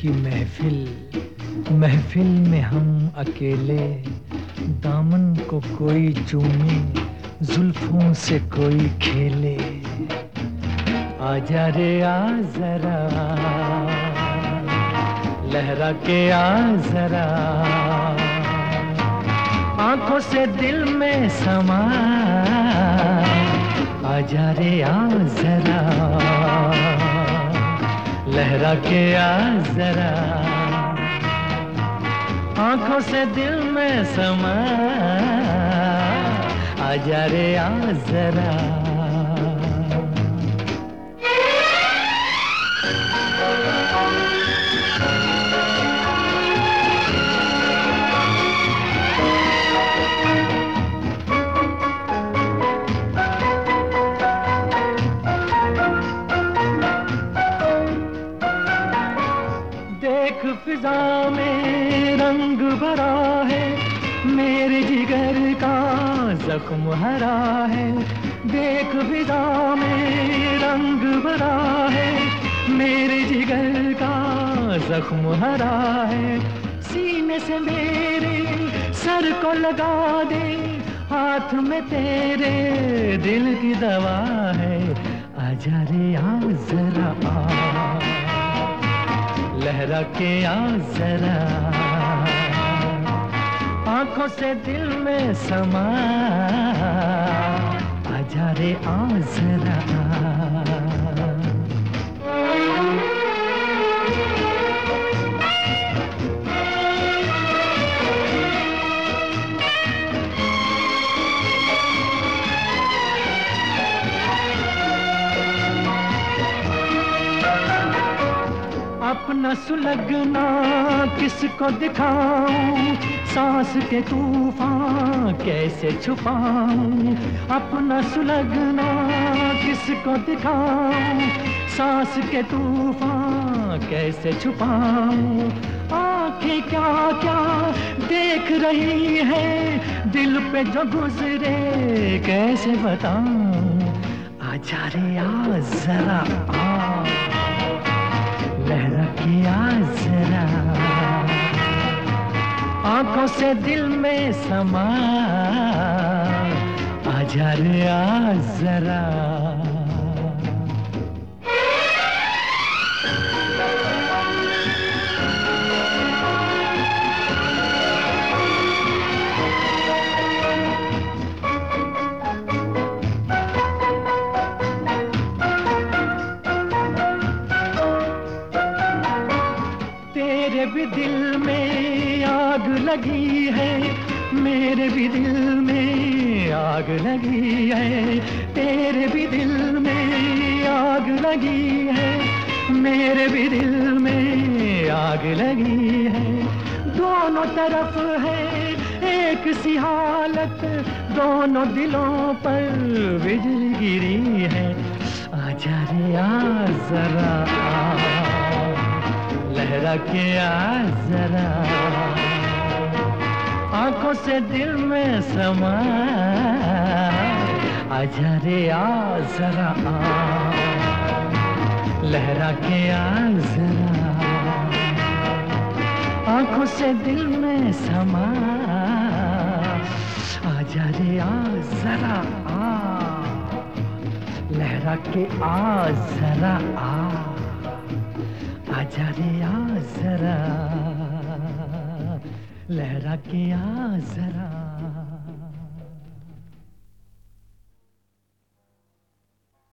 की महफिल महफिल में हम अकेले, दामन को कोई चूमे, जुल्फों से कोई खेले। आजा रे, आ जरा, लहरा के आ जरा। आँखों से दिल में समा आजा रे, आ जरा। लहरा के आ जरा। आँखों से दिल में समा। आ जा रे आ जरा। फिजा में रंग भरा है, मेरे जिगर का जख्म हरा है। देख फिजा में रंग भरा है, मेरे जिगर का जख्म हरा है। सीने से मेरे सर को लगा दे, हाथ में तेरे दिल की दवा है। आजा रे, आ जरा आ। लहरा के आ जरा। आँखों से दिल में समा। आजा रे आ जरा। अपना सुलगना, किसको दिखाऊँ? सांस के तूफ़ान कैसे छुपाऊं? अपना सुलगना, किसको दिखाऊँ? सांस के तूफ़ान कैसे छुपाऊं? आँखें क्या क्या देख रही है? दिल पे जो गुजरे, कैसे बताऊँ? आजा रे आ जरा आ लहरा जरा। आँखों से दिल में समा। आजा रे आ जरा। भी दिल में आग लगी है, मेरे भी दिल में आग लगी है, तेरे भी दिल में आग लगी है, मेरे भी दिल में आग लगी है। दोनों तरफ़ है एक सी हालत, दोनों दिलों पर बिजली गिरी है। आजा जरा लहरा के आ जरा। आँखों से दिल में समा। आजा रे, आ जरा। आ लहरा के आ जरा। आँखों से दिल में समा। आजा रे, आ जरा। आ। लहरा के आ जरा, आ। आजा रे आ जरा लहरा के आ जरा।